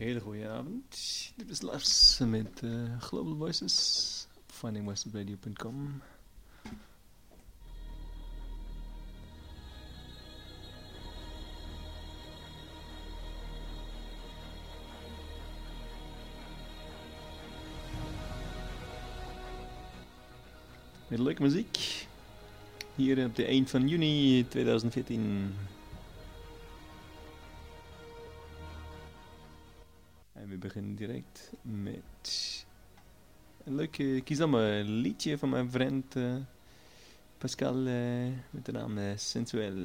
Hele goede avond. Dit is Lars met eh, Global Voices op findingvoicesradio.com. Met leuke muziek. Hier op de 1 van juni 2014. met een leuke kiezame liedje van mijn vriend eh, Pascal eh, met de naam eh, Sensuel.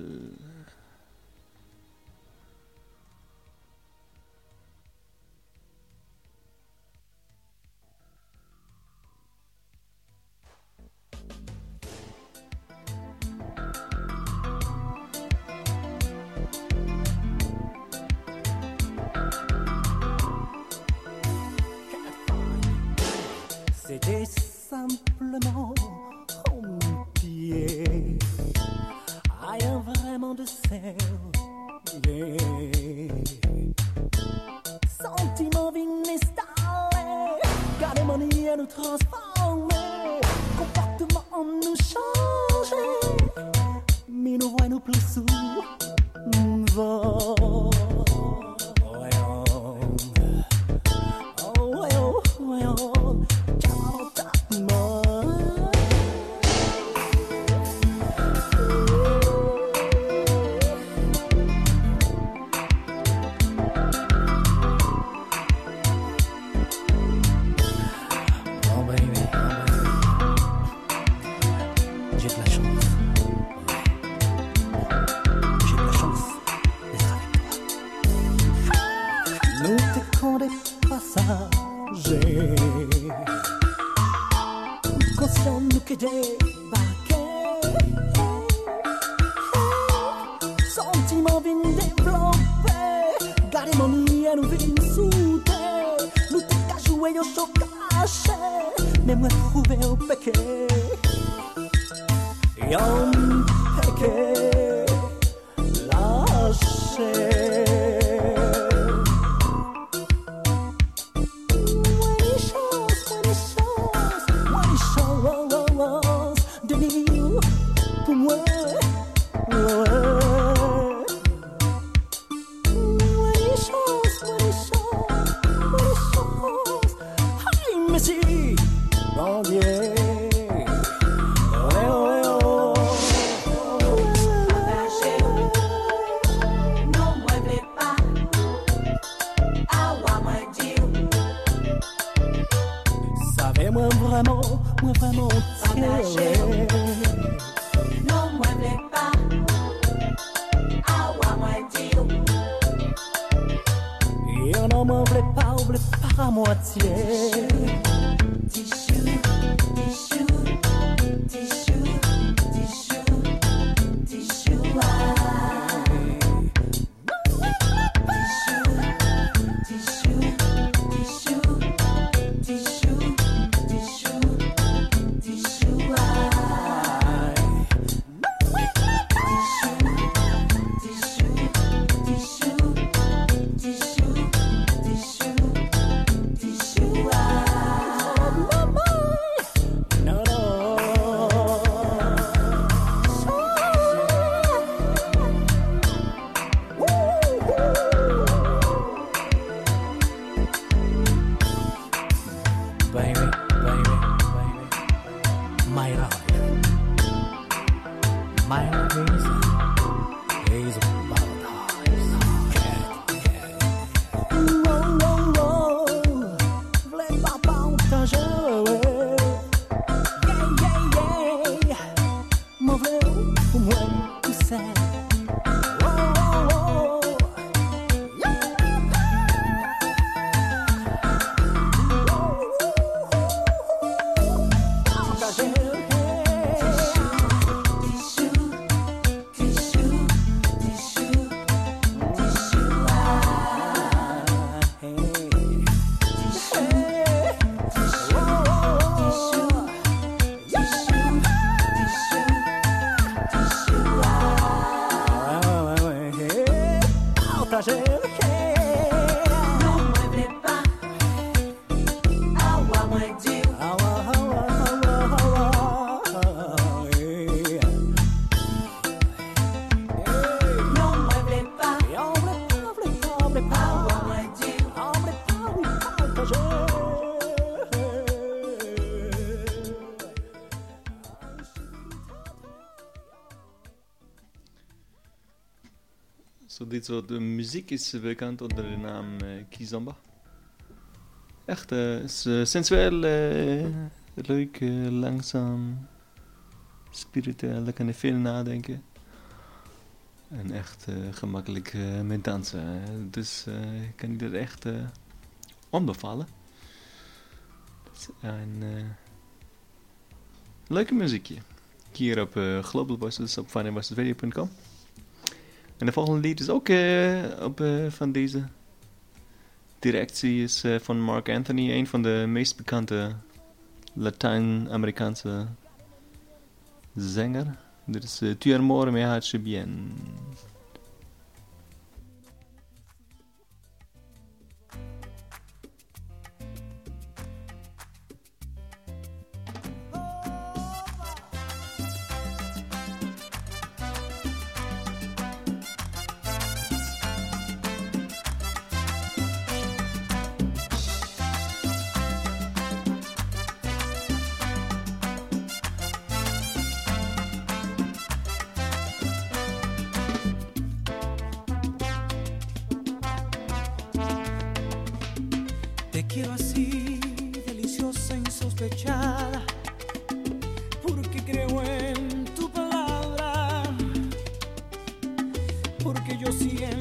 Dit soort muziek is bekend onder de naam eh, Kizamba. Echt, eh, is eh, sensueel, leuk, langzaam, spiritueel. Daar kan je veel nadenken. En echt gemakkelijk uh, met dansen. Dus ik kan ik echt ondervallen. Dus, en, leuke muziekje. Hier op uh, globalvoices op funnyvoicesvideo.com en de volgende lied is ook eh, op, eh, van deze directie is eh, van Mark Anthony, een van de meest bekende Latijn-Amerikaanse zanger. Dit is Tu amor me hace bien. yo siento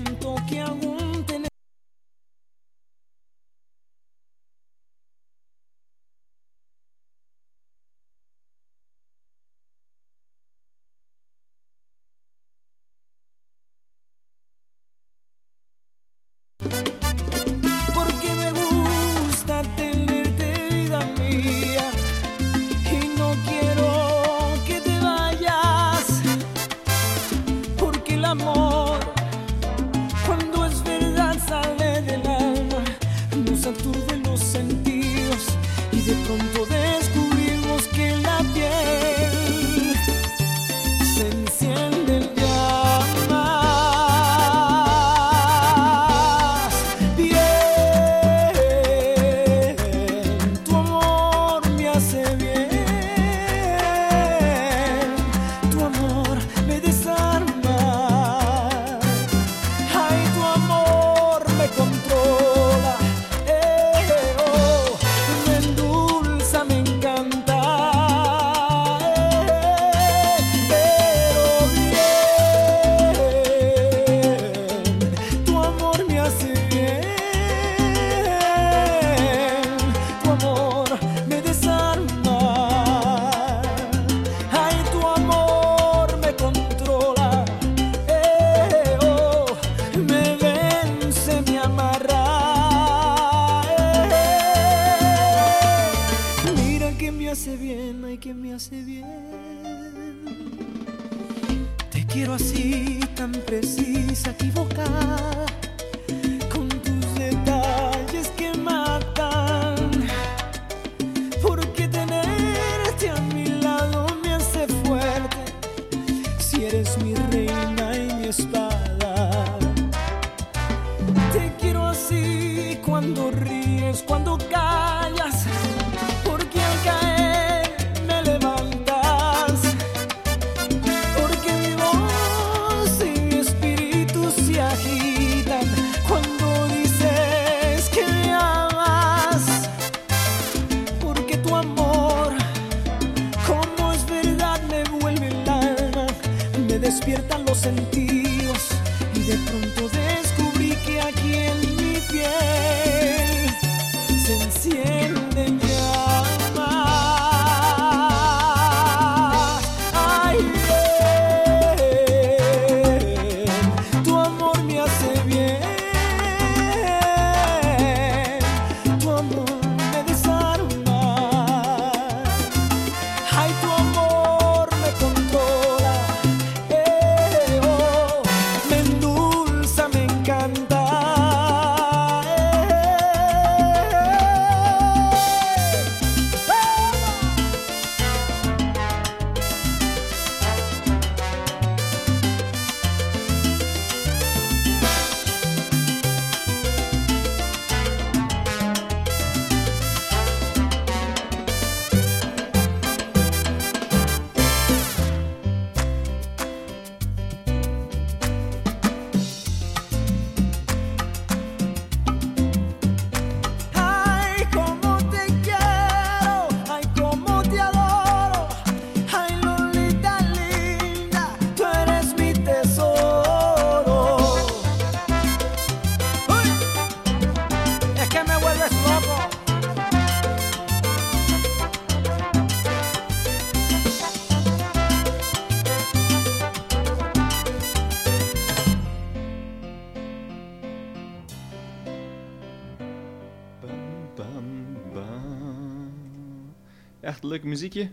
leuk muziekje.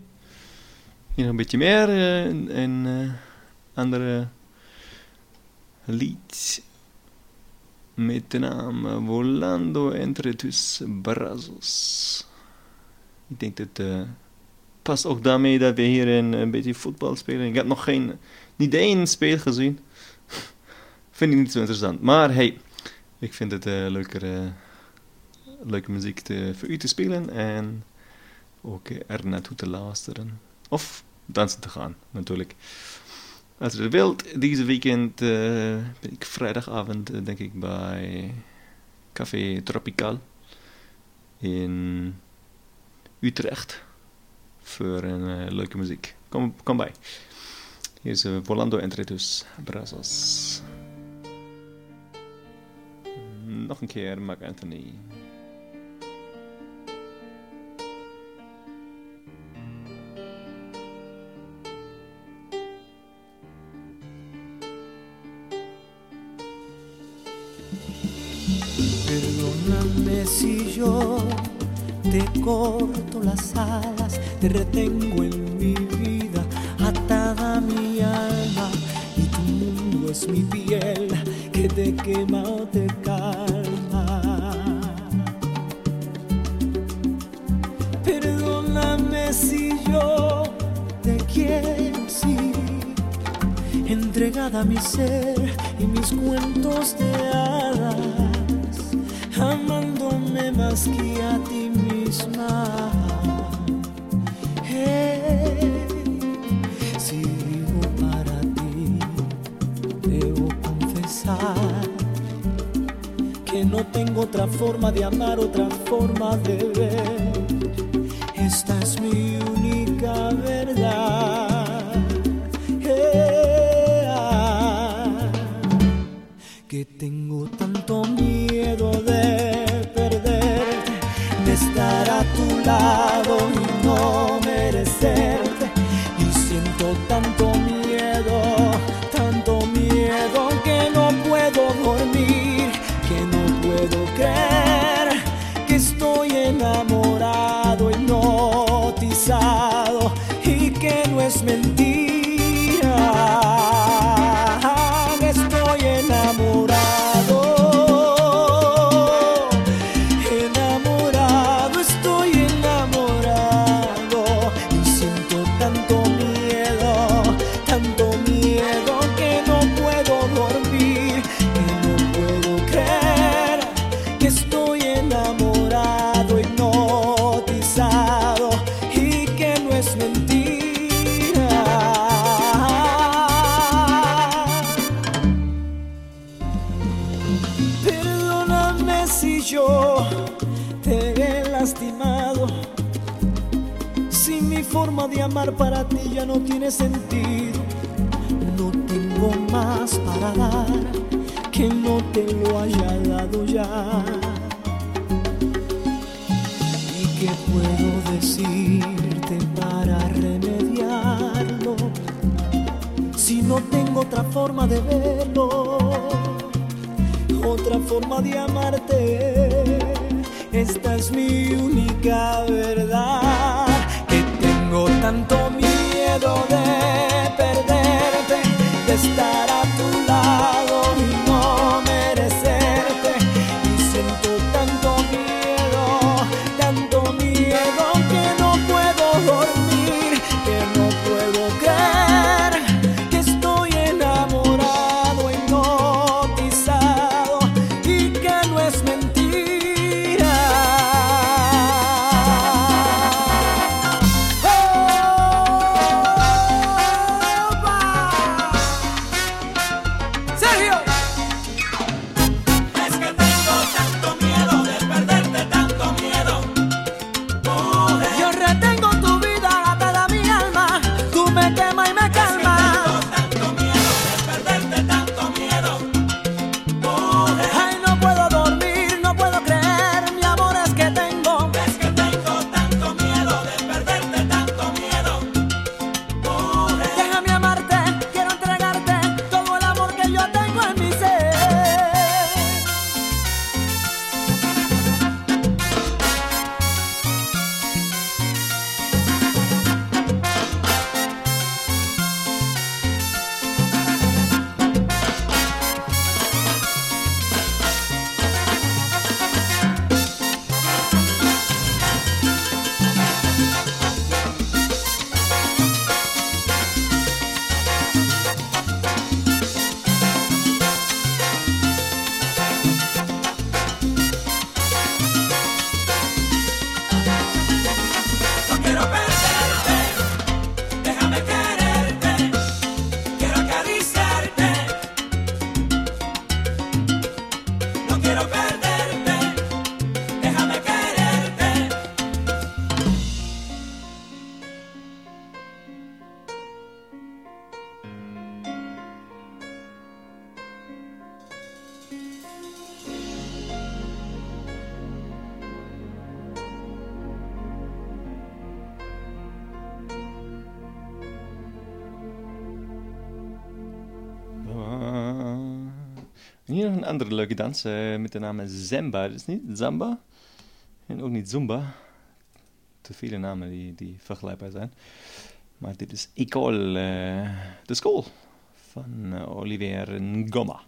Hier nog een beetje meer. eh, een eh, andere lied. Met de naam Volando entre tus brazos. Ik denk dat eh past ook daarmee dat we hier een, beetje voetbal spelen. Ik heb nog geen, niet één speel gezien. vind ik niet zo interessant. Maar hey, ik vind het eh, leuker, leuke muziek te, voor u te spelen en ook er naartoe te luisteren. Of dansen te gaan, natuurlijk. Als dat wilt, deze weekend eh, ben ik vrijdagavond, eh, denk ik, bij Café Tropical in Utrecht voor een eh, leuke muziek. Kom, kom bij. Hier is Volando entre tus brazos. Nog een keer, Mark Anthony. Si yo te corto las alas, te retengo en mi vida, atada mi alma, y tu mundo es mi piel que te quema o te calma. Perdóname si yo te quiero así, entregada a mi ser y mis cuentos de hadas amándome más que a ti misma. Hey, si para ti, debo confesar que no tengo otra forma de amar, otra forma de ver. Tiene sentido. No tengo más para dar que no te lo haya dado ya. ¿Y qué puedo decirte para remediarlo? Si no tengo otra forma de verlo otra forma de amarte. Esta es mi única verdad. andere leuke dans eh, met de naam Zamba, is niet? Zamba? En ook niet Zumba. Te vele namen die, die vergelijkbaar zijn. Maar dit is Ecole, eh, de school van eh, Olivier Ngoma.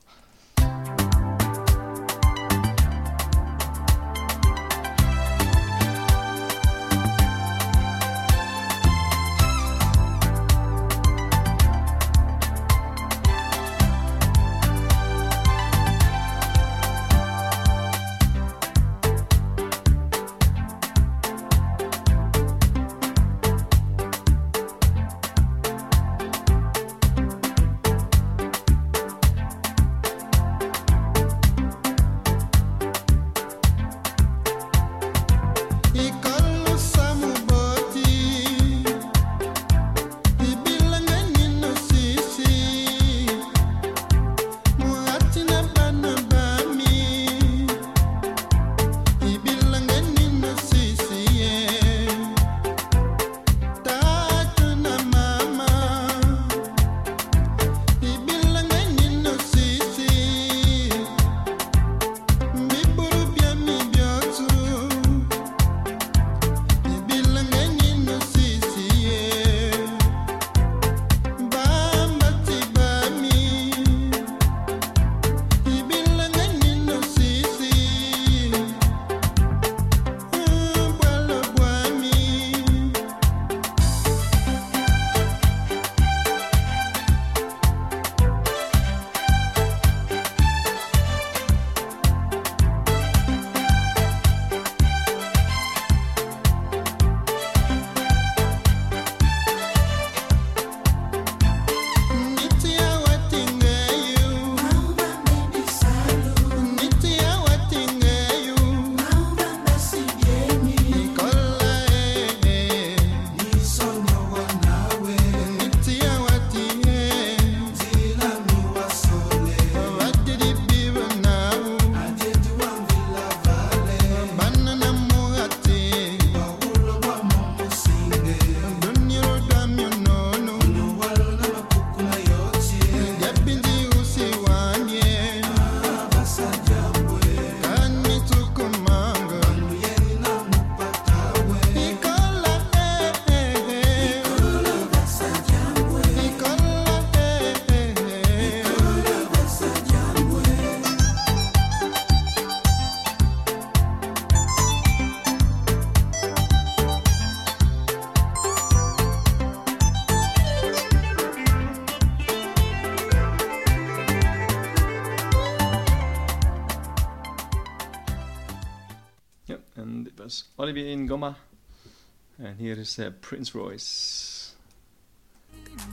es uh, Prince Royce.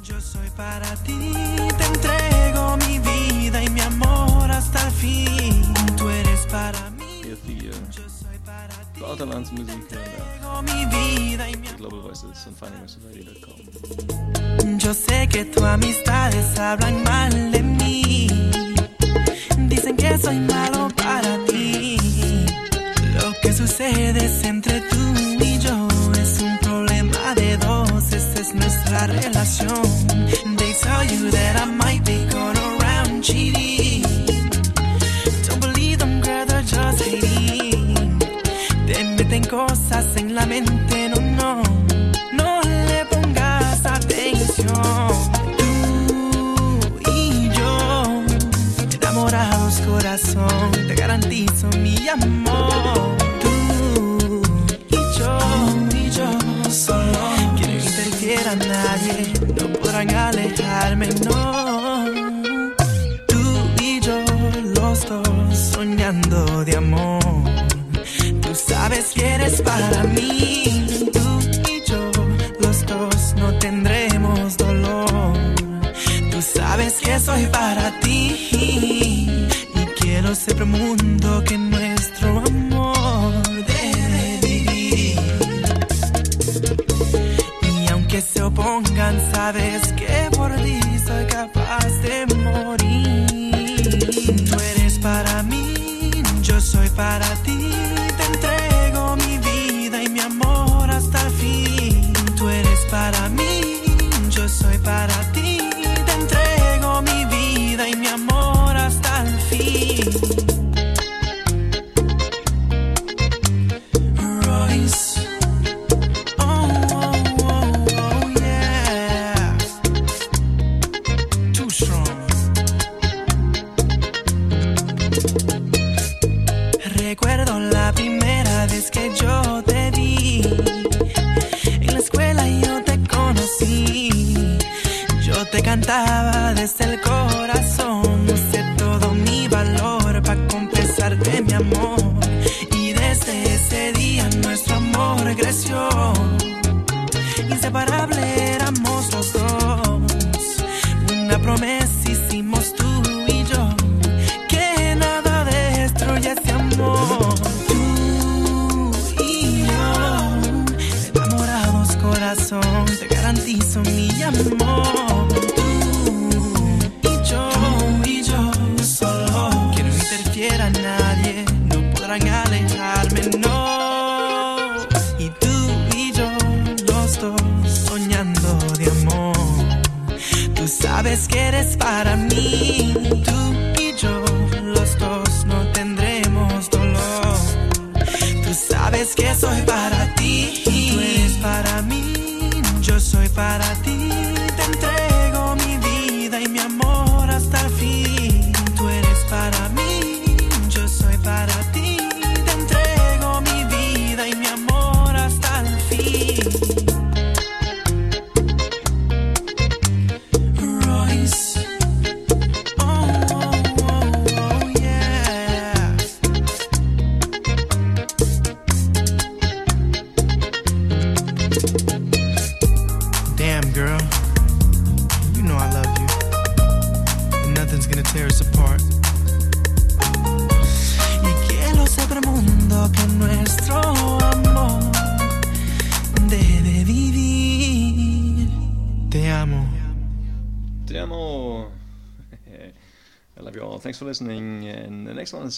Yo soy para ti, te entrego mi vida y mi amor hasta el fin. Tú eres para mí. Hier ist die äh, Lauterlandsmusik. Ja, da. Global Voices und Finding Yo sé que tu amistades hablan mal para ti.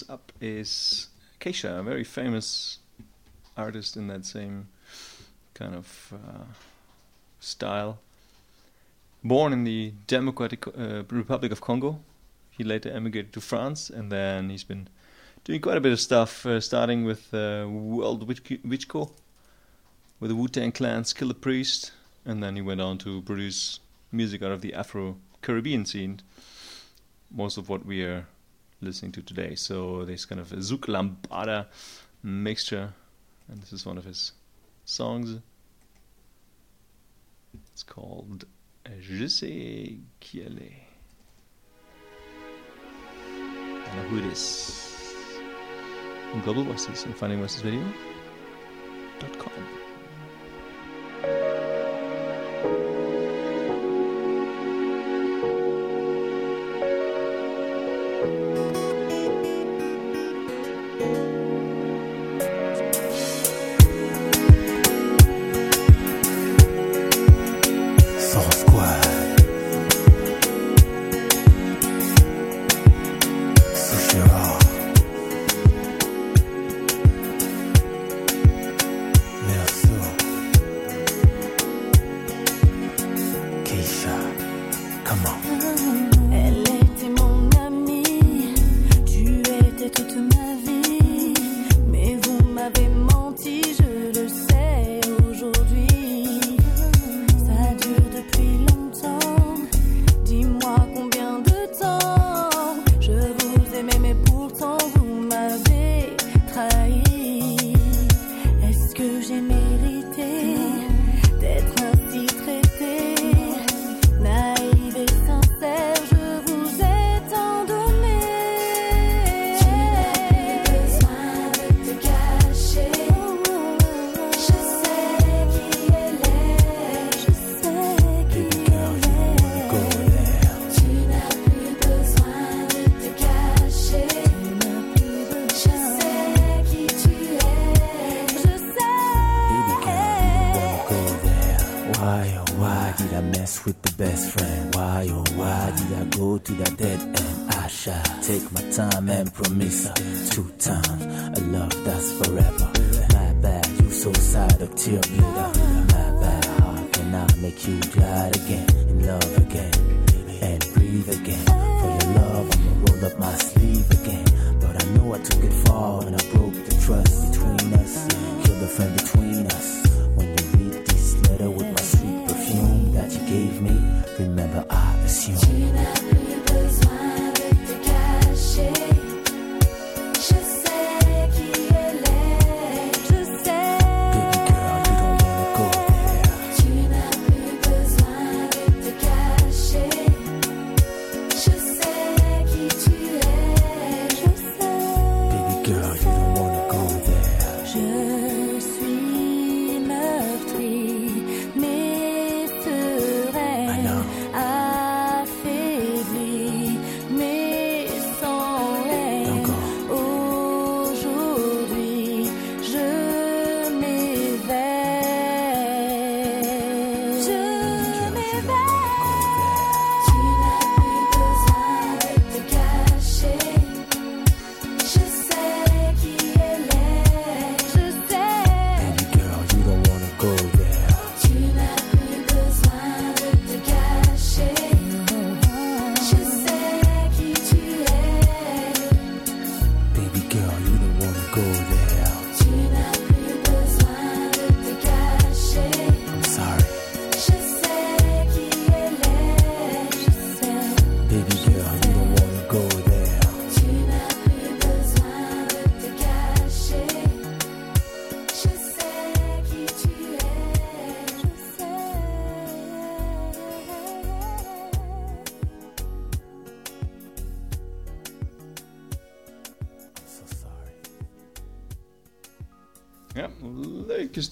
up is Keisha, a very famous artist in that same kind of uh, style. Born in the Democratic uh, Republic of Congo, he later emigrated to France, and then he's been doing quite a bit of stuff, uh, starting with uh, World Witchco, with the Wu Tang Clan's Killer Priest, and then he went on to produce music out of the Afro Caribbean scene. Most of what we are listening to today. So this kind of a Zouk Lambada mixture, and this is one of his songs. It's called Je sais qui elle est. I know who it is. Global Voices and com.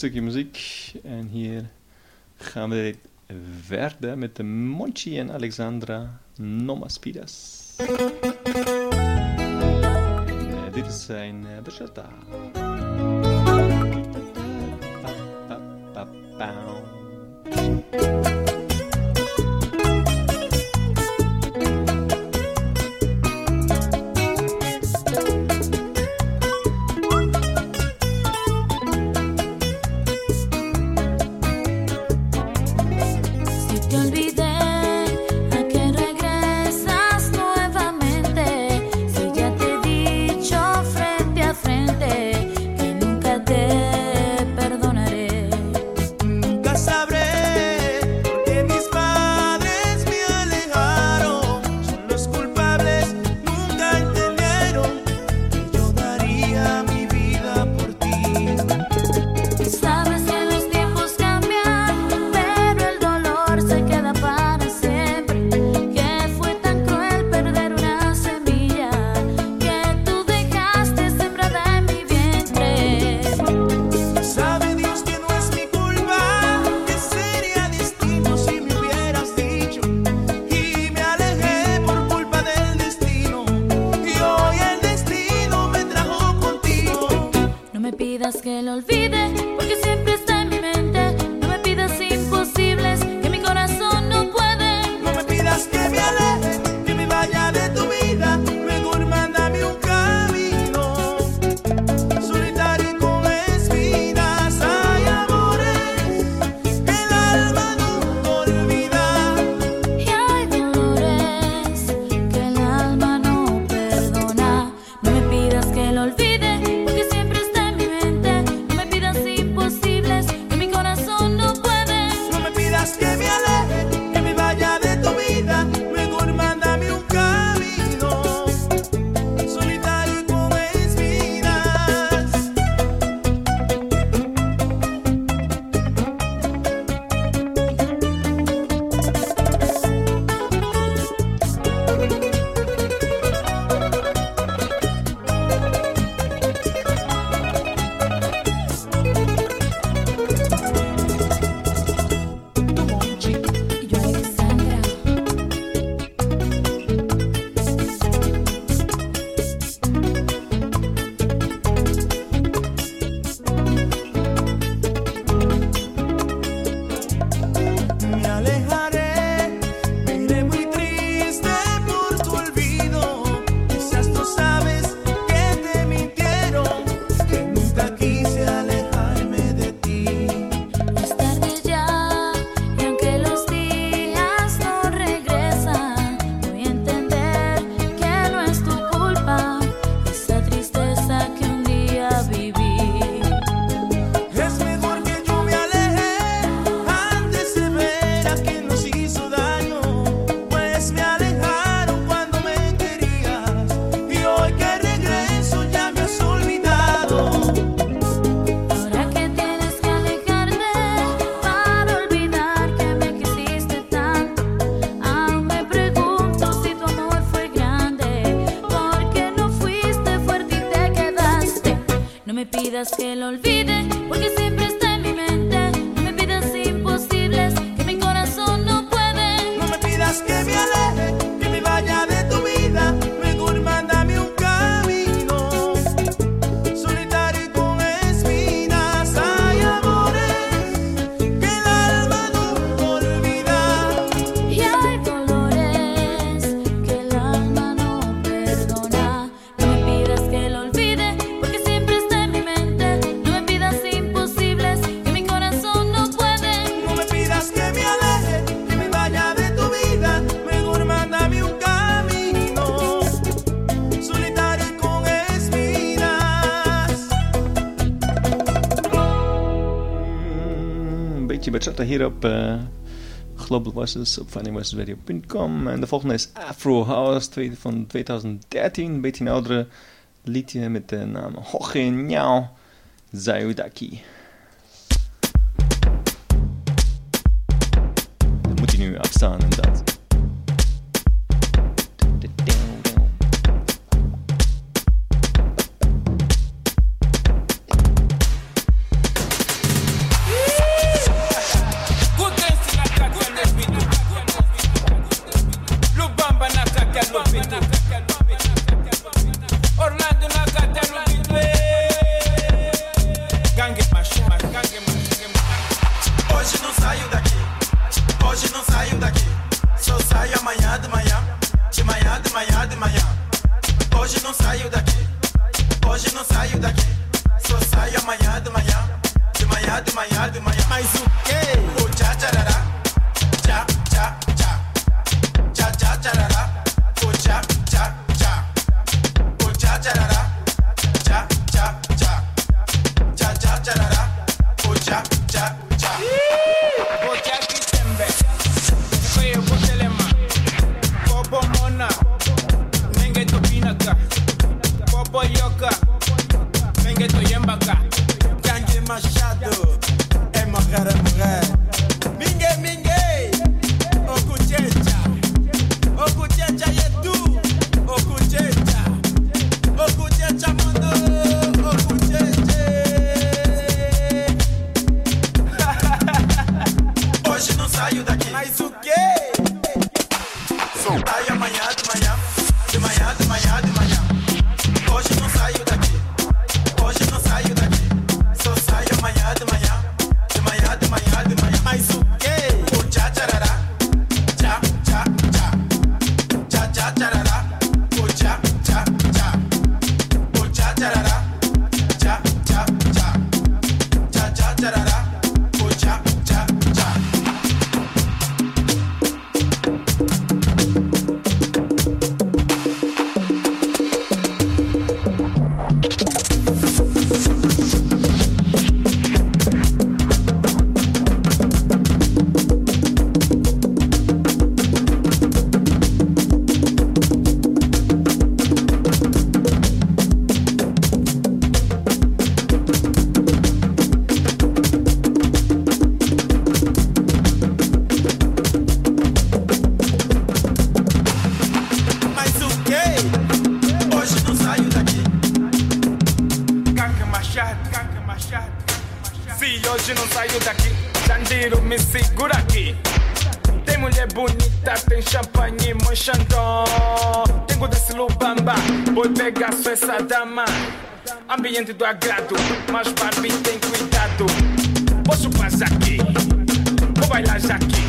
stukje muziek. En hier gaan we verder met de Monchi en Alexandra Nomaspidas. Eh, dit is zijn eh, Bachata. digas que lo olvides. website hier op uh, Global Voices op funnyvoicesradio.com. En de volgende is Afro House van 2013. Een beetje een oudere liedje met de naam Hoge Niau Zayudaki. Do agrado, mas Barbie tem cuidado. Posso passar aqui, vou bailar já aqui.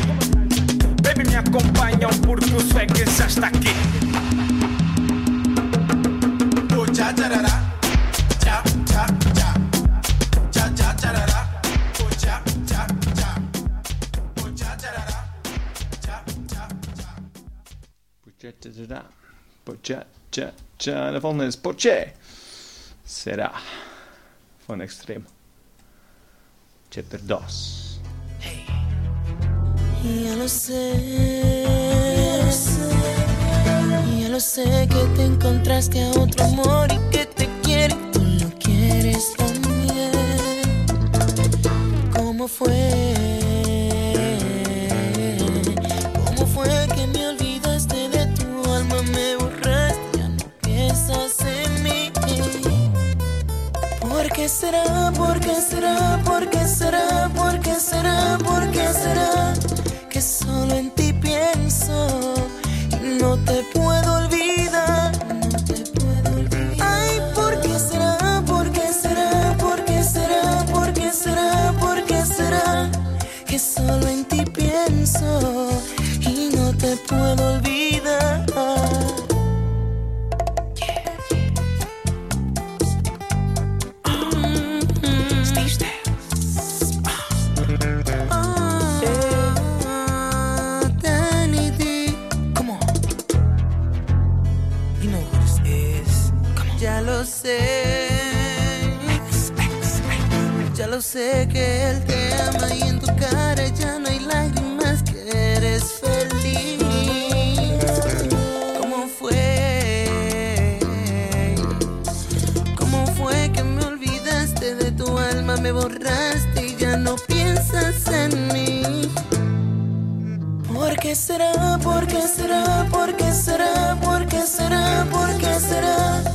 Baby, me acompanham porque o swag já está aqui. O tchá tcharará, tchá, tchá, tchá. Tchá, tchá, tcharará, o tchá, tchá, tchá. O tchá tcharará, tchá, tchá, tchá. Pucha-cha-cha-cha. Pucha-cha-cha. De volgende is Porche. Será. Van extreem. Chapter 2. Ya lo sé, ya lo sé que te encontraste a otro amor y que te quiere tú lo quieres también. ¿Cómo fue? Qué será? ¿Por qué será? ¿Por qué será? ¿Por qué será? ¿Por qué será? Que solo en ti pienso y no te puedo olvidar. No te puedo olvidar. Ay, ¿por qué será? ¿Por qué será? ¿Por qué será? ¿Por qué será? ¿Por qué será? Que solo en ti pienso y no te puedo olvidar. Sé que él te ama y en tu cara ya no hay lágrimas que eres feliz. ¿Cómo fue? ¿Cómo fue que me olvidaste de tu alma? Me borraste y ya no piensas en mí. ¿Por qué será? ¿Por qué será? ¿Por qué será? ¿Por qué será? ¿Por qué será? Que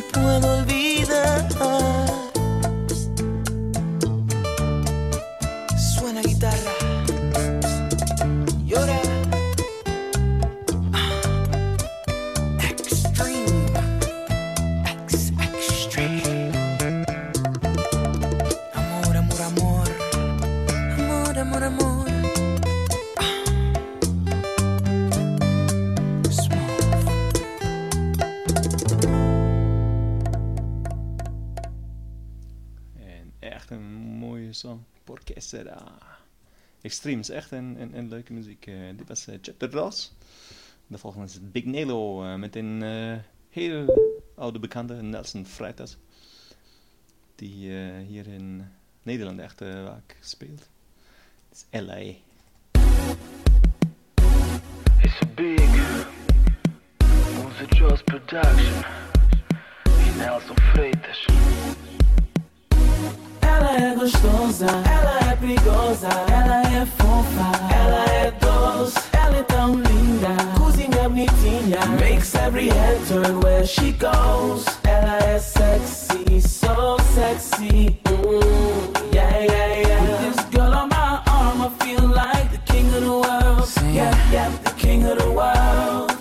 puedo olvidar. Extreem is echt een, een leuke muziek. Eh, dit was uh, Chapter Ross. De volgende is Big Nelo eh, met een eh, heel oude bekende Nelson Freitas. Die eh, hier in Nederland echt eh, vaak speelt. Het is L.A. It's a big Onze Joss Production E Nelson Freitas Ela é gostosa, ela é perigosa, ela é fofa, ela é doce, ela é tão linda, cozinha bonitinha, makes every head turn where she goes. Ela é sexy, so sexy, mm, yeah, yeah, yeah. With this girl on my arm, I feel like the king of the world. Yeah, yeah, the king of the world.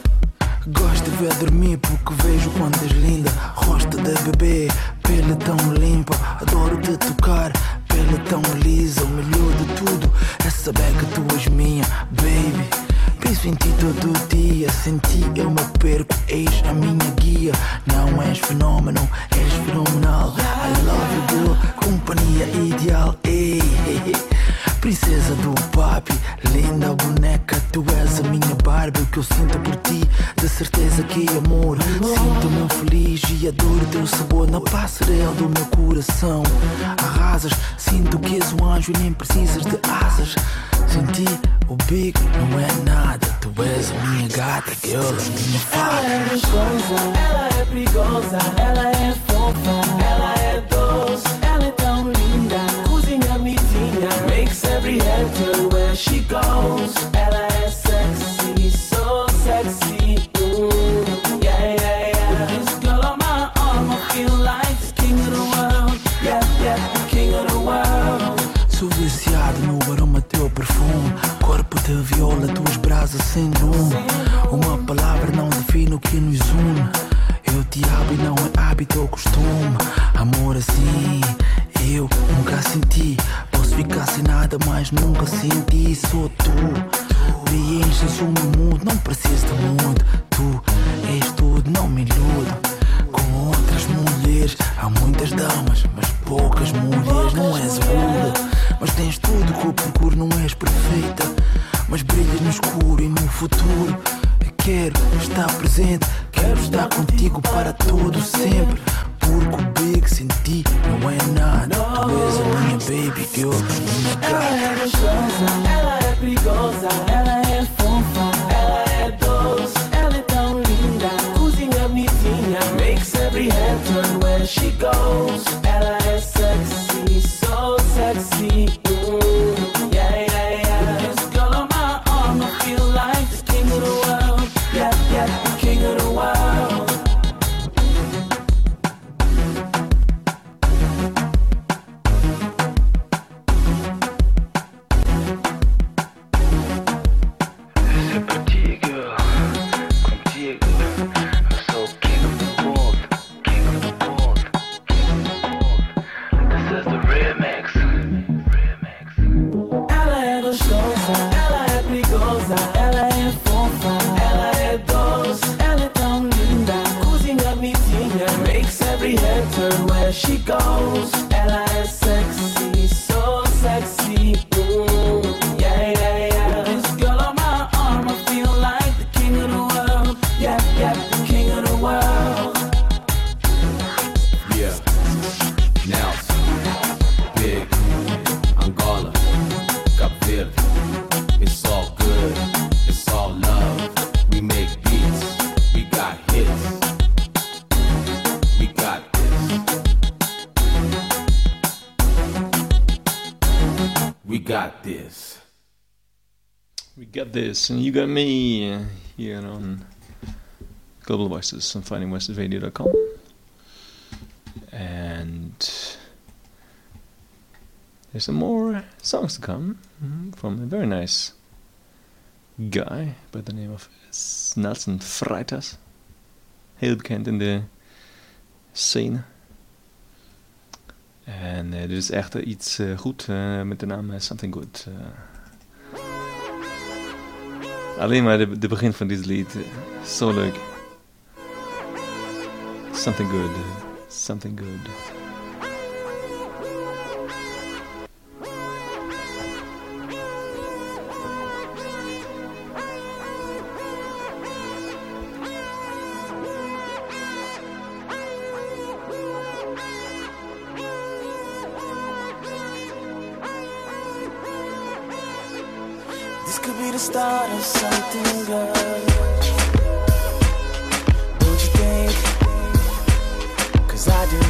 Gosto de ver dormir porque vejo quanto és linda. Rosto de bebê, pele tão limpa. Adoro te tocar, pele tão lisa. O melhor de tudo é saber que tu és minha, baby. Penso em ti todo dia, sem ti eu me perco. Eis a minha guia. Não és fenômeno, és fenomenal. I love you, girl, companhia ideal. Ei, ei, ei. Princesa do papi, linda boneca, tu és a minha Barbie. O que eu sinto por ti, de certeza que é amor. Sinto-me feliz e adoro teu sabor na passarela do meu coração. Arrasas, sinto que és um anjo e nem precisas de asas. Sem ti, o big não é nada. Tu és a minha gata, girl, a minha Ela faca. é gostosa, ela é perigosa, ela é fofa, ela é Ela é sexy, sexy, yeah, yeah, yeah. On my arm, I feel like the king of the world, yeah, yeah, the king of the world. Sou viciado no aroma teu perfume Corpo de viola, tuas brasas sem lume Uma palavra não define o que nos une Eu te amo e não é hábito ou costume Amor assim, eu nunca senti Sem nada, mas nunca senti. Sou tu, preenches o meu mundo Não preciso de muito Tu és tudo, não me iludo Com outras mulheres. Há muitas damas, mas poucas mulheres. Não és burra, mas tens tudo que eu procuro Não és perfeita, mas brilhas no escuro e no futuro. Quero estar presente, quero estar contigo para todo sempre. Porque o big sem ti não é nada. Tu és a minha baby girl, Ela é gostosa, ela é perigosa, ela é fofa, ela é doce, ela é tão linda, cozinha bonitinha, makes every head turn where she goes. Ela é sexy, so sexy, and you got me uh, here on Global Voices on FindingVoicesRadio.com. And there's some more songs to come mhm, from a very nice guy by the name of Nelson Freitas. Heel bekend in de scene. En eh, dit is echt eh, iets eh, goed eh, met de naam eh, Something Good. Alleen maar de, begin van dit lied. eh, Zo leuk. Something good. Something good. I do.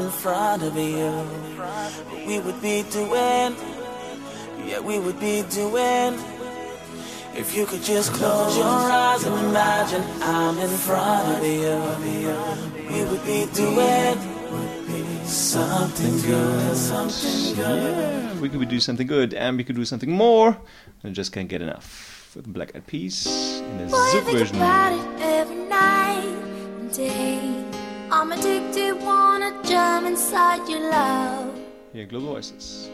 In front of you. What we would be doing, yeah, we would be doing. If you could just close your eyes and imagine I'm in front of you, we would be doing something good, something good. Yeah, we could do something good and we could do something more. I just can't get enough. With Black Eyed Peas in the Boy, I Zouk think version. About it every night and day. I'm addicted, wanna jump inside your love. Yeah, Global Voices.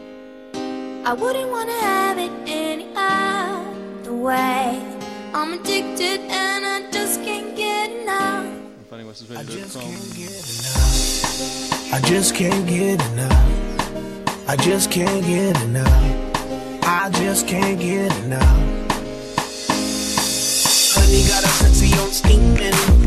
I wouldn't wanna have it any other way. I'm addicted and I just can't get enough. FindingVoicesRadio.com. I just can't get enough. I just can't get enough. I just can't get enough. Honey got a sexy on steaming.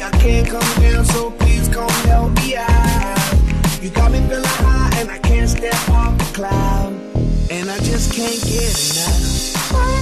I can't come down, so please come help me out. You got me feeling high, and I can't step off the cloud. And I just can't get enough.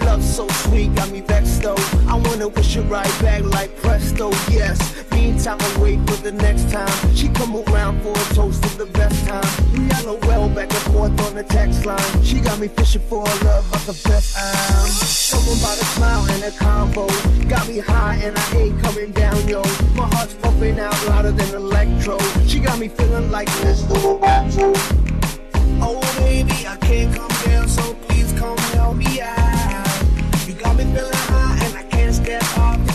Love so sweet, got me vexed though. I wanna wish it right back like presto, yes. Meantime, I wait for the next time. She come around for a toast to the best time. We LOL back and forth on the text line. She got me fishing for a love like the best I'm. Someone about a smile and a combo. Got me high and I ain't coming down, yo. My heart's pumping out louder than electro. She got me feeling like this. Oh baby, I can't come down, so please come help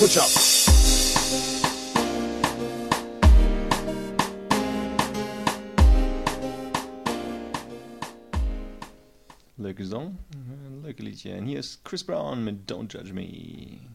Switch up. Leuke song, een leuke liedje. En hier is Chris Brown met Don't Judge Me.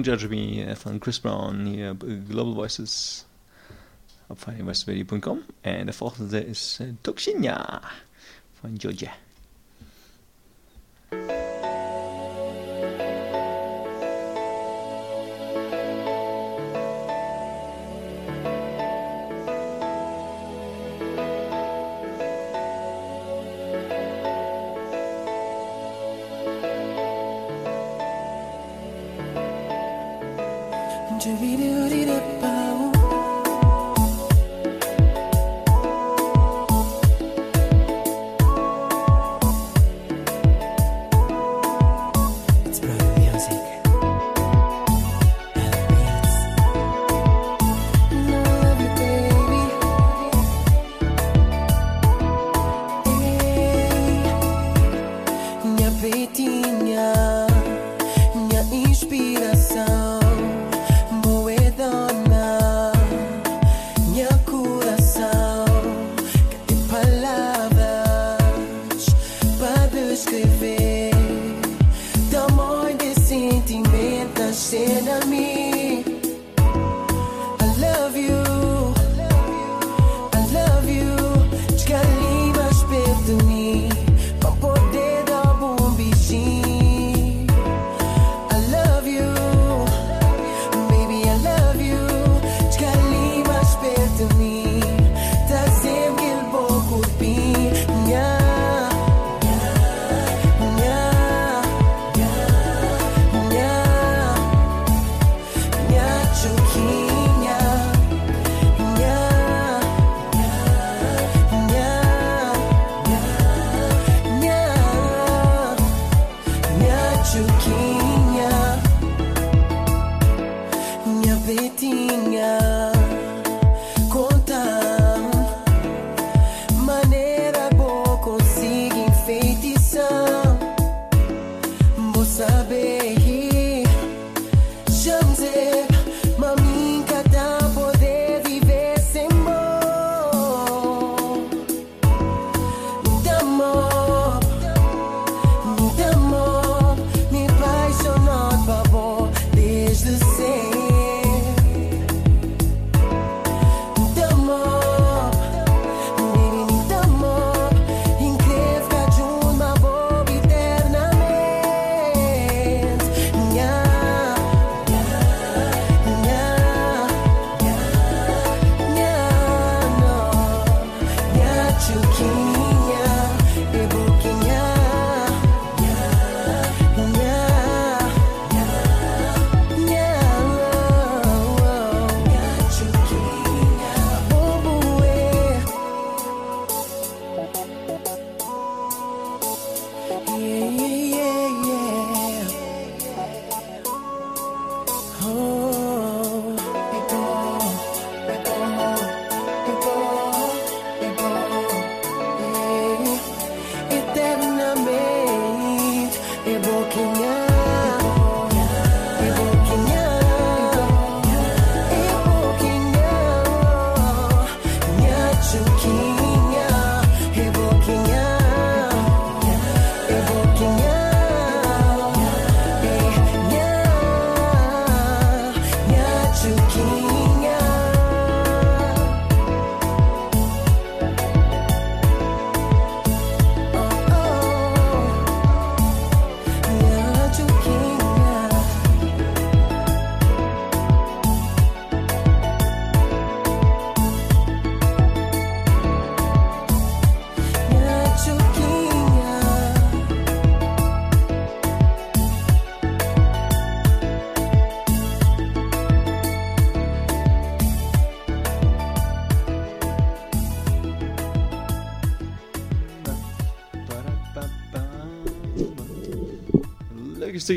Don't Judge Me Chris Brown hier Global Voices op vrijdagwestmedia.com. En de volgende is uh, Toxinia van Georgia. to be beautiful.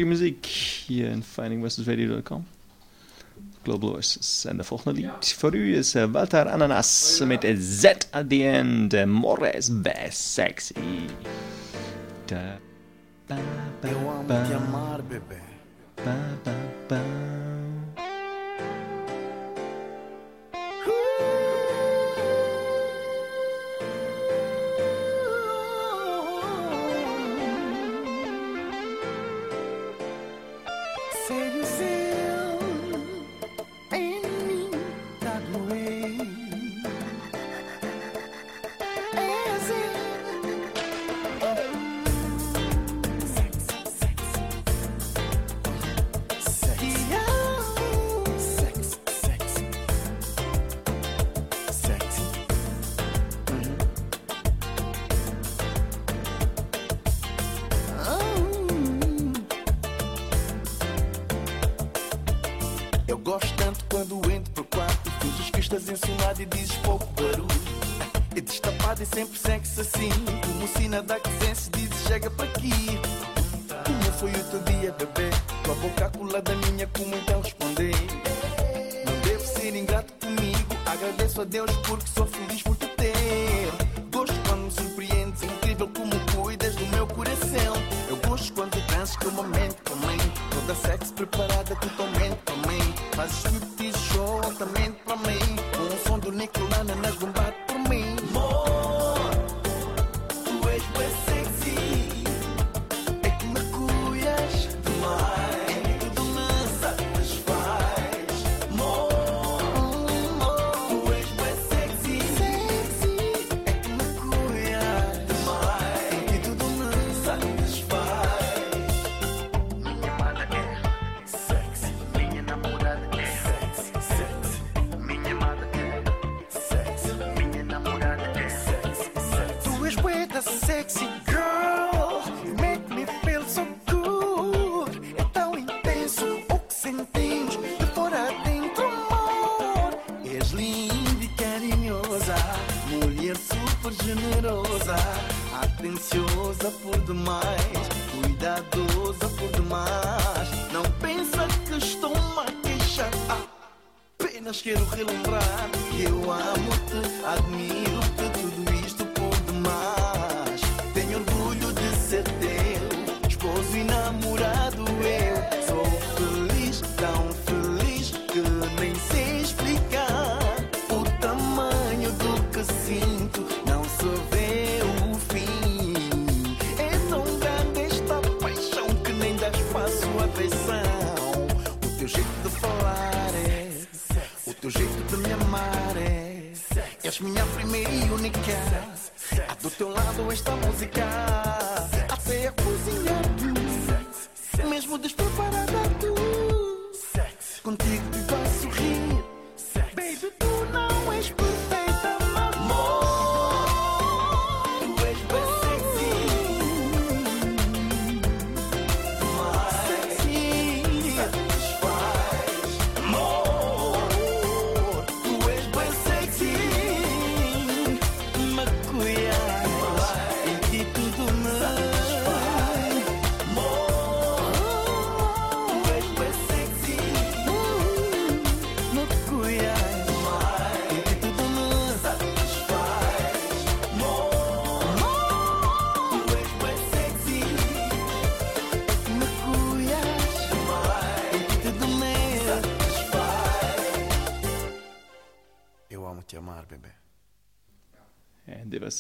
muziek hier in findingwesternradio.com. Global Voices. En de volgende lied voor u is eh, Walter Ananas met Z at the end. Eh, Morris best sexy.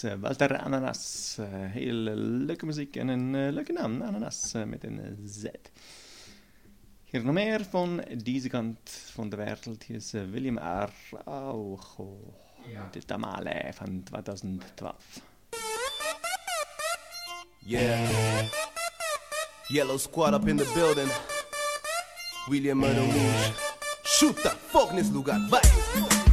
Eh, Walter Ananas. Heel leuke muziek en eh, een leuke naam, Ananas eh, met een Z. Hier nog meer van deze kant van de wereld. Hier is William R. Aucho. Ja. De Tamale van 2012. Yeah. Yellow squad up in the building. William Murder Rouge. Shoot the fuck in this lugar. Bye.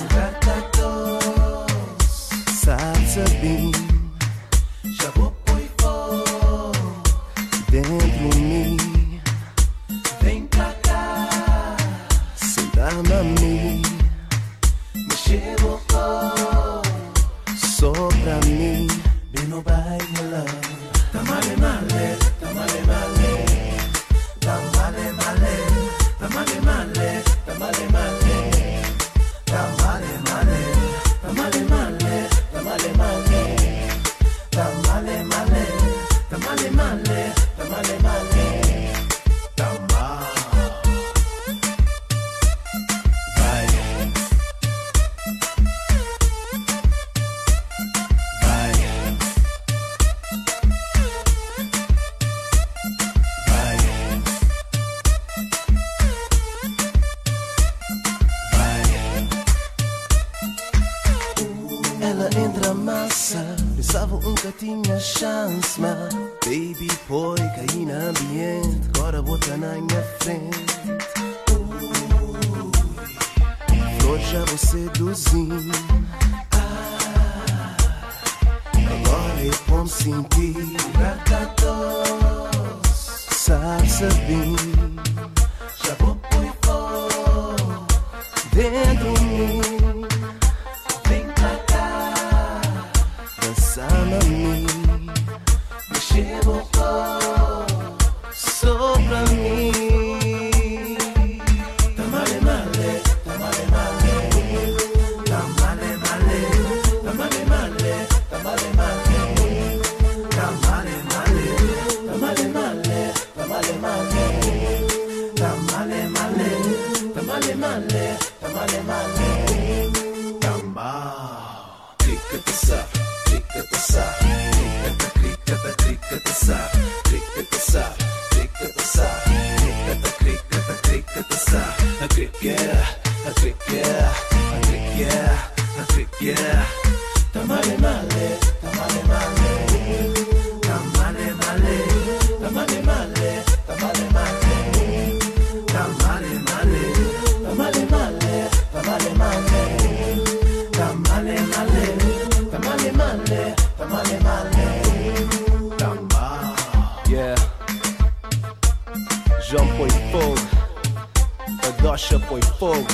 a Dosha põe fogo,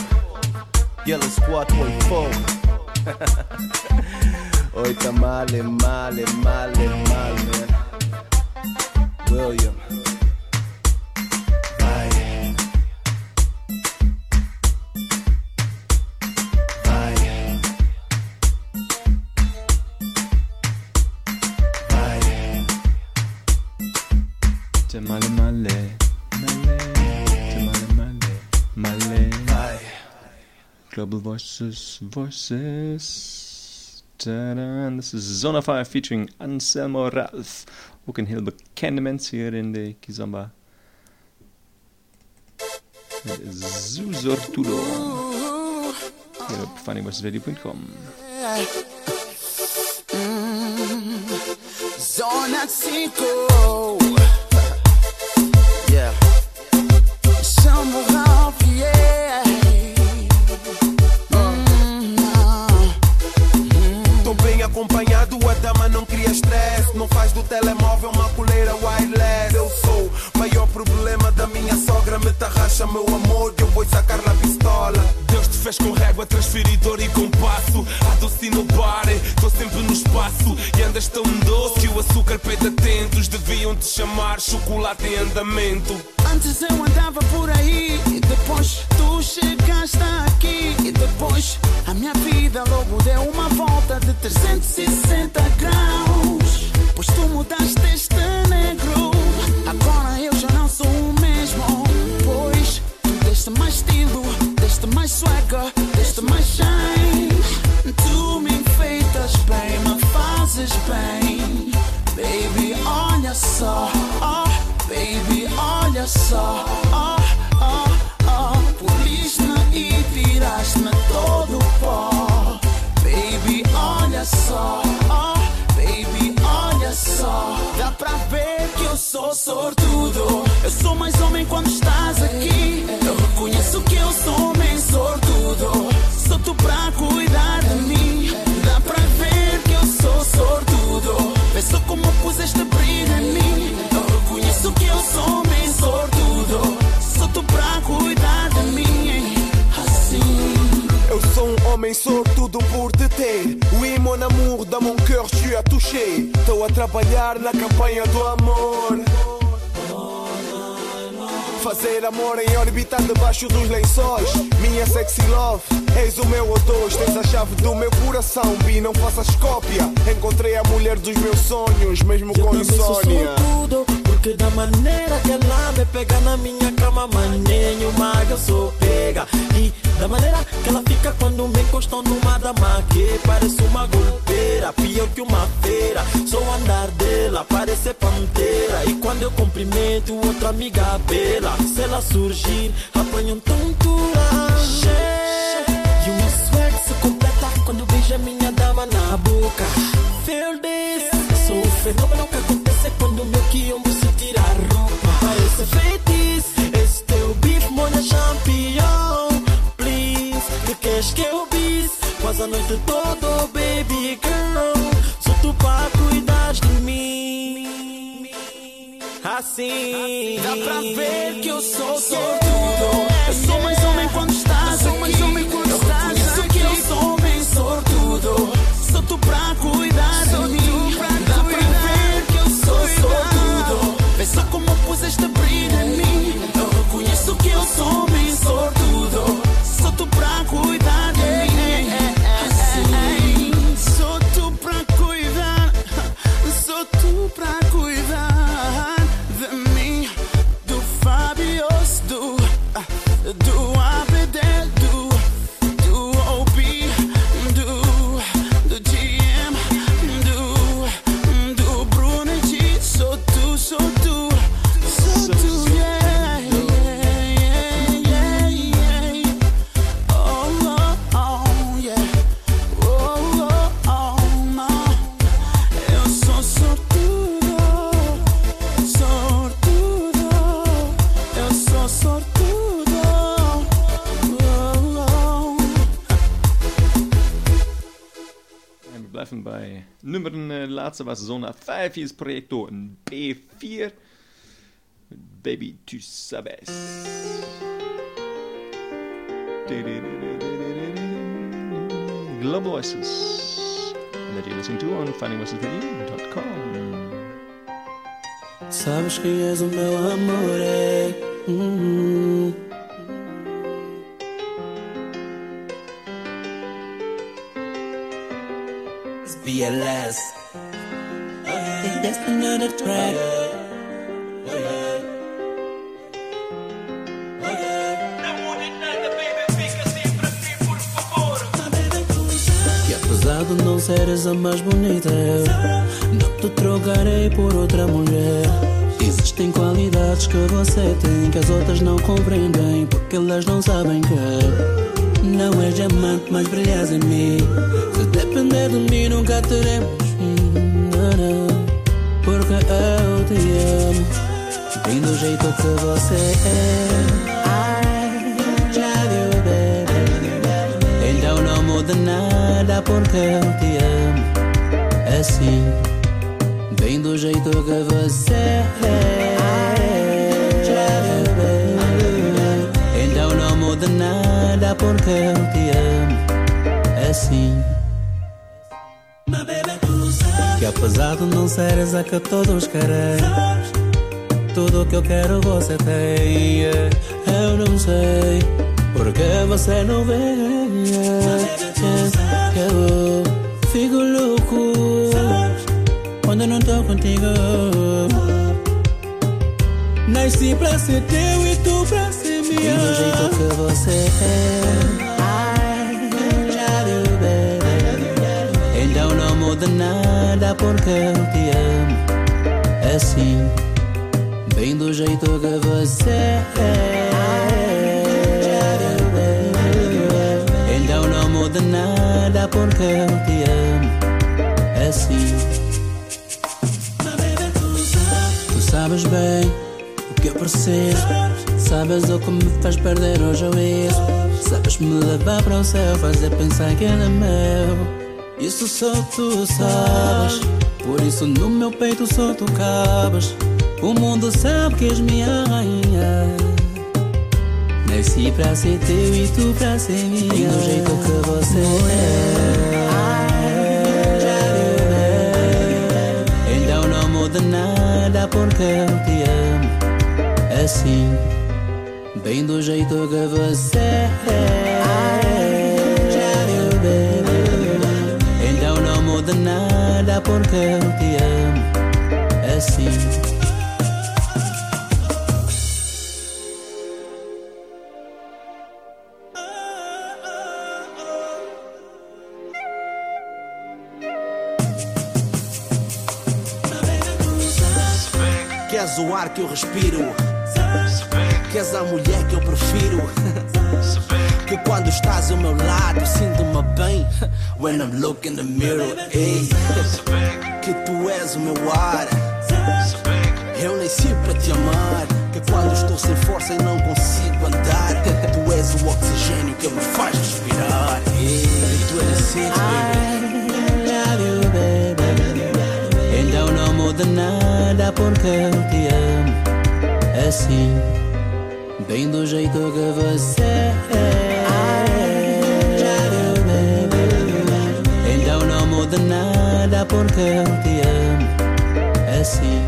Yellow Squad põe fogo. Oi, tamale, male, male, male. William. Voices, Voices. Tadan. This is Zona 5 featuring Anselmo Ralph. Ook een heel bekende mens hier in de Kizomba. Zuzortulo. Hier op funnyvoicesradio.com. Zona 5 Yeah Chamo Não faz do telemóvel uma coleira wireless. Eu sou o maior problema da minha sogra. Me tarraxa, meu amor, eu vou sacar na pistola. Deus te fez com régua, transferidor e compasso. Adoci no bar, tô sempre no espaço. E andas tão doce que o açúcar pede atentos. Deviam te chamar chocolate em andamento. Antes eu andava por aí E depois tu chegaste aqui E depois a minha vida logo deu uma volta de 360 graus Pois tu mudaste este negro. Agora eu já não sou o mesmo. Pois deste mais estilo Deste mais swagger Deste mais shine. Tu me enfeitas bem Me fazes bem. Baby, olha só oh, Baby, olha só oh, oh, oh. Poliste-me e tiraste-me todo o pó. Baby, olha só sou sortudo. Eu sou mais homem quando estás aqui. Eu reconheço que eu sou homem sortudo. Sou tu pra cuidar de mim. Dá pra ver que eu sou sortudo. Só como puseste brilho em mim. Eu reconheço que eu sou homem sortudo. Sou tu pra cuidar de mim. Assim. Eu sou um homem sortudo por Estou a trabalhar na campanha do amor. Fazer amor em órbita debaixo dos lençóis. Minha sexy love, eis o meu O2. Tens a chave do meu coração, Bi, não faças cópia. Encontrei a mulher dos meus sonhos, mesmo com insônia. Da maneira que ela me pega na minha cama mas eu sou pega E da maneira que ela fica quando me encostam numa dama Que parece uma golpeira, pior que uma feira o andar dela parece pantera E quando eu cumprimento outra amiga bela Se ela surgir, apanham tontura E o meu swag se completa quando vejo a minha dama na boca. Feel this? Sou um fenômeno que acontece quando o meu quiombo se tira a roupa. Parece feitiço, esse teu bife molha champignon. Please, tu queres que eu bis? Quase a noite toda, baby girl. Sou tu para cuidar de mim. Assim. Dá pra ver que eu sou sortudo. Nummer eh, laatste was Zona 5 is projecto een B4. Baby tu sabes. Global Voices. That you're listening to on findingvoicesvideo.com. Sabes que és o meu amor, é. Hum. It's BLS. And that's another track. Que apesar de não seres a mais bonita, eu não te trocarei por outra mulher. Existem qualidades que você tem que as outras não compreendem, porque elas não sabem que não és diamante, mas brilhas em mim. Depender de mim, nunca teremos. não, Porque eu te amo, bem do jeito que você é. I. Então não muda nada porque eu te amo. Assim, bem do jeito que você é. Então não muda nada porque eu te amo. Assim. Apesar de não seres a que todos querem, tudo que eu quero você tem. Eu não sei porque você não vem. Eu fico louco quando não tô contigo. Nasci pra ser teu e tu pra ser minha. Do jeito que você é. Nada porque eu te amo. Assim, bem do jeito que você é. Então não muda nada porque eu te amo. Assim. Tu sabes bem o que eu preciso. Sabes o que me faz perder o juízo. Sabes me levar para o céu, fazer pensar que ele é meu. Isso só tu sabes. Por isso no meu peito só tu cabes. O mundo sabe que és minha rainha. Nasci pra ser teu e tu pra ser minha. Bem do jeito que você é. Então não muda nada porque eu te amo. Assim, bem do jeito que você é. Muda nada porque eu te amo. Assim. Que és o ar que eu respiro. Que és a mulher que eu prefiro. Que quando estás ao meu lado sinto-me bem When I'm looking in the mirror ei. Que tu és o meu ar Eu nasci para te amar Que quando estou sem força e não consigo andar Tu és o oxigênio que me faz respirar ei. Tu és I love you, baby. Então não muda nada porque eu te amo. Assim, bem do jeito que você é. Muda nada porque eu te amo. Assim.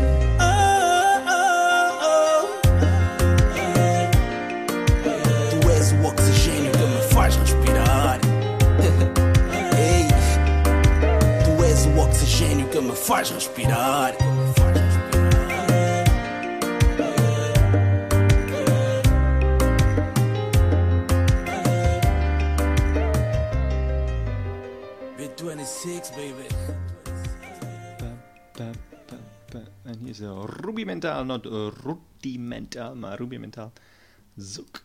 Tu és o oxigênio que me faz respirar. Ei, tu és o oxigênio que me faz respirar. rudimental, äh, rudimental, mal rudimental. Suck.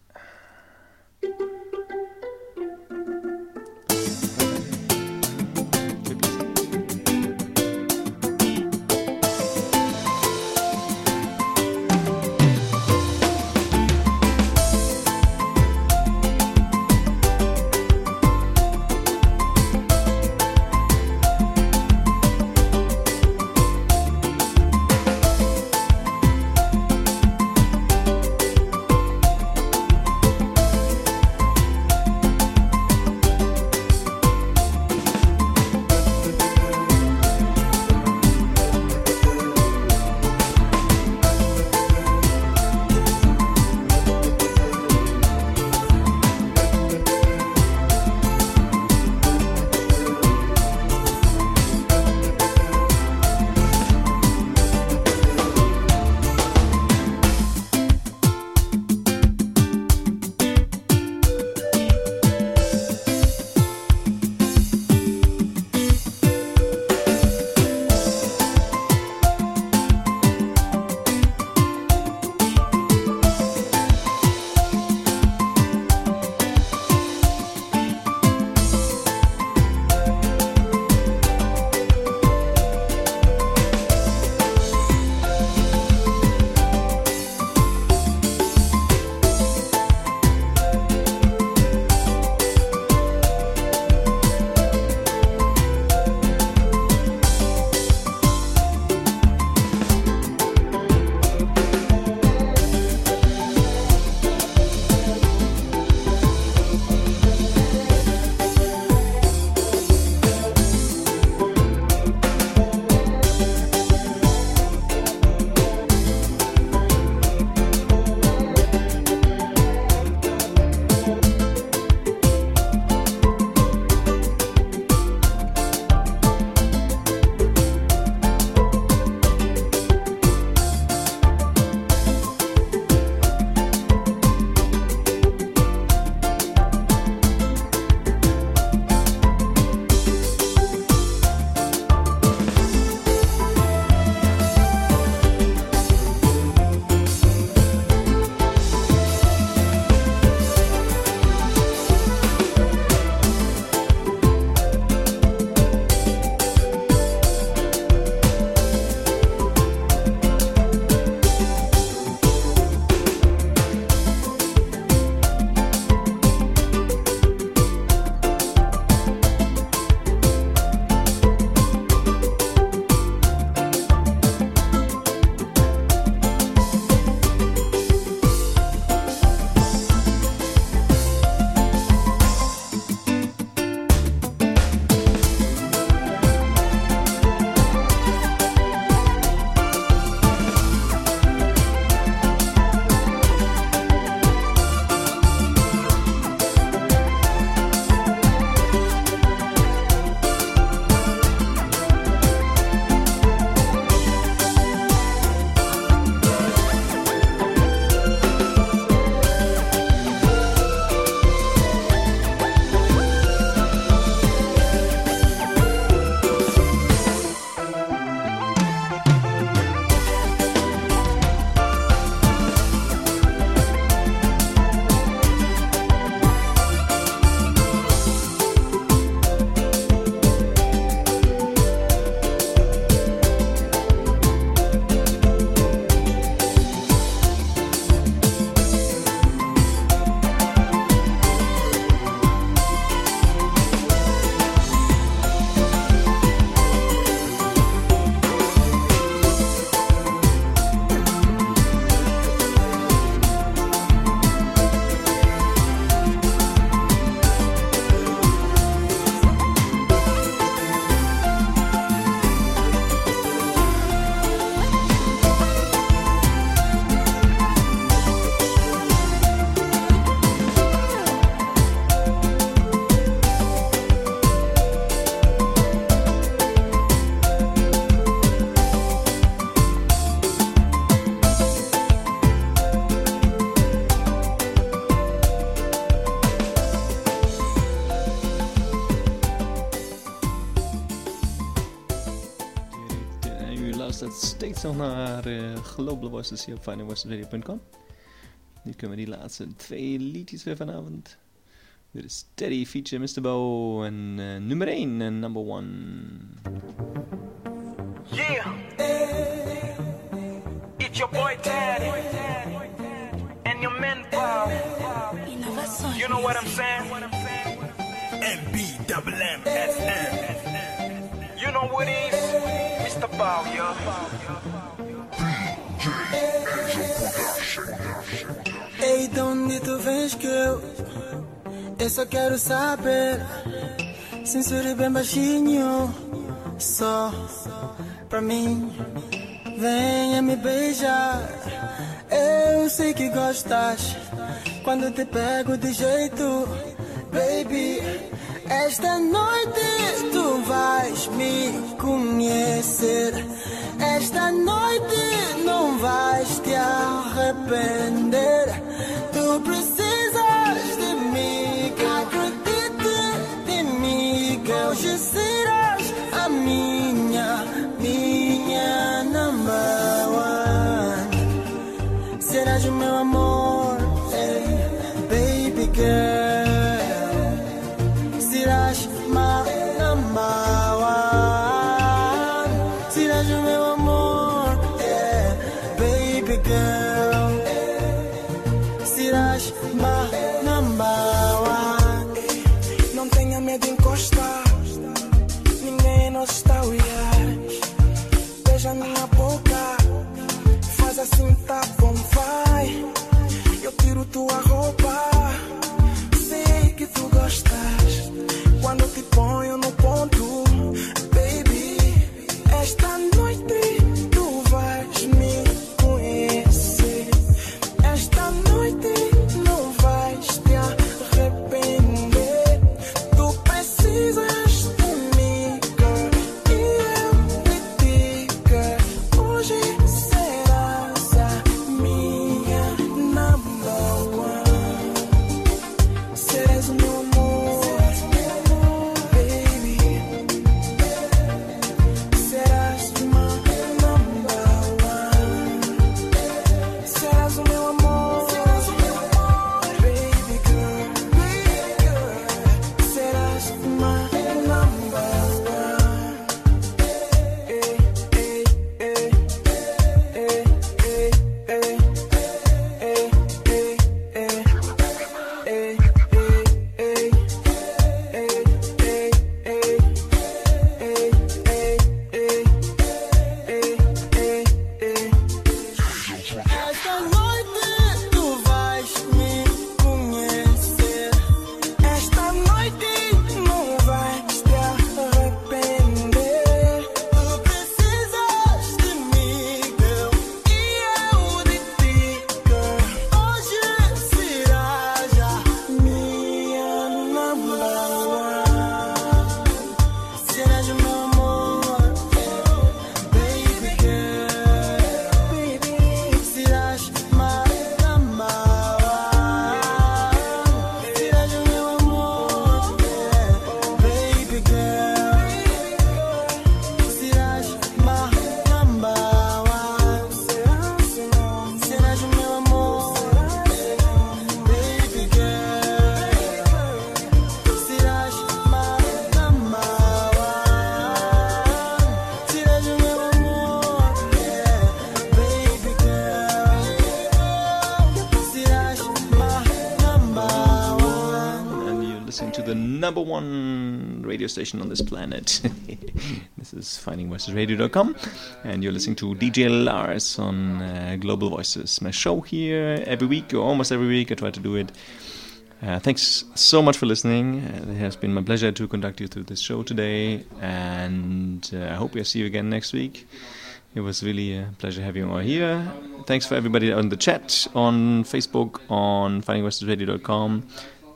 snel naar eh, uh, globalvoiceshielfinalvoicesradio.com. Nu kunnen we die laatste twee liedjes weer vanavond. Dit is Teddy feature Mr. Bow en eh, nummer 1 en number 1. Ei, de onde tu vens que eu? Eu só quero saber. Censure bem baixinho Só pra mim. Venha me beijar. Eu sei que gostas Quando te pego de jeito. Baby Esta noite tu vais me conhecer Esta noite não vais te arrepender. Tu precisas de mim que acredite em mim Que hoje serás a minha, minha one Serás o meu amor, eh, baby girl tua roupa number one radio station on this planet. this is findingvoicesradio.com, and you're listening to DJ Lars on uh, Global Voices. My show here every week, or almost every week. I try to do it. Uh, thanks so much for listening. Uh, it has been my pleasure to conduct you through this show today, and uh, I hope I see you again next week. It was really a pleasure having you all here. Thanks for everybody on the chat, on Facebook, on findingvoicesradio.com,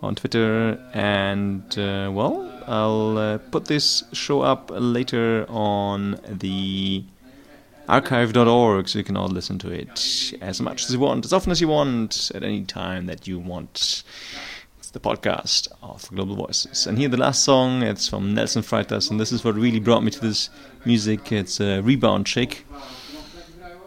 on Twitter, and uh, well, I'll uh, put this show up later on the archive.org so you can all listen to it as much as you want, as often as you want, at any time that you want. It's the podcast of Global Voices. And here the last song, it's from Nelson Freitas, and this is what really brought me to this music. It's a rebound shake.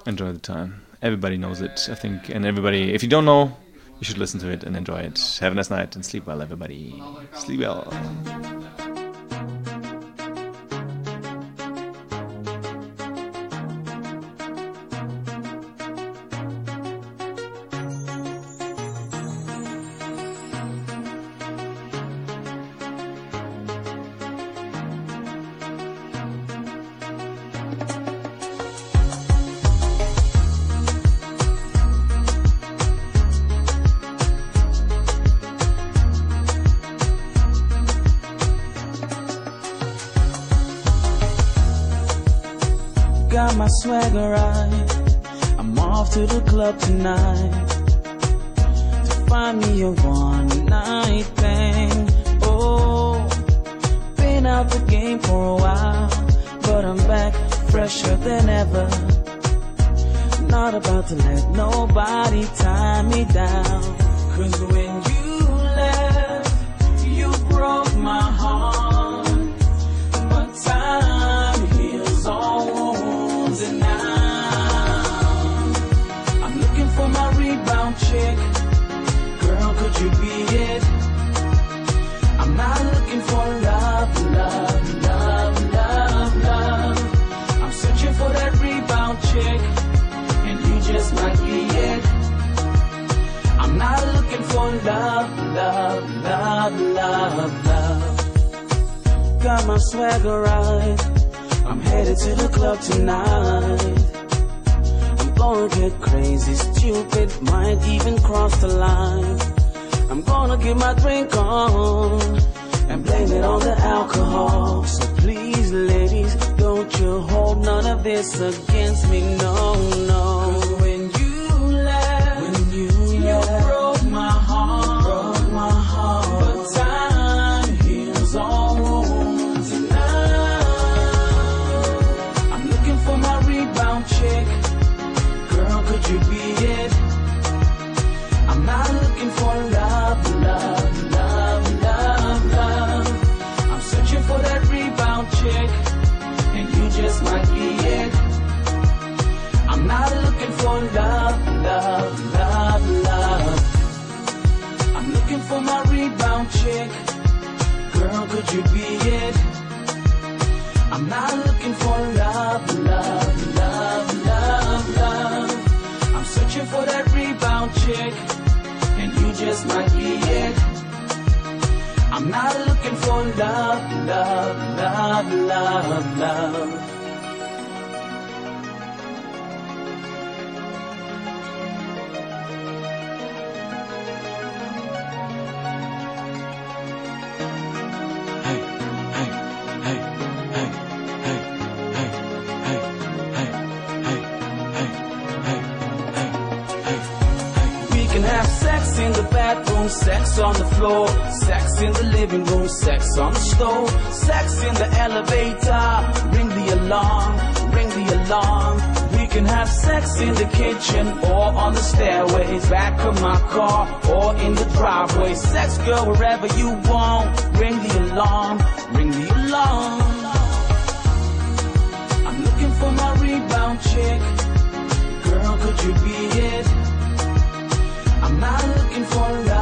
Enjoy the time. Everybody knows it, I think, and everybody, if you don't know, you should listen to it and enjoy it. Have a nice night and sleep well, everybody. Sleep well. Swagger right. I'm off to the club tonight to find me a one night thing. Oh, been out the game for a while, but I'm back fresher than ever. Not about to let nobody tie me down. Cause when you love, love, love. Got my swagger right. I'm headed to the club tonight. I'm gonna get crazy, stupid, might even cross the line. I'm gonna get my drink on and blame it on the alcohol. So please, ladies, don't you hold none of this against me, no, no. You be it? I'm not looking for love, love, love, love, love. I'm searching for that rebound chick, and you just might be it. I'm not looking for love, love, love, love, love. Bathroom, sex on the floor, sex in the living room, sex on the stove, sex in the elevator. Ring the alarm, ring the alarm. We can have sex in the kitchen or on the stairways, back of my car or in the driveway. Sex, girl, wherever you want. Ring the alarm, ring the alarm. I'm looking for my rebound chick. Girl, could you be it? I'm not looking for love,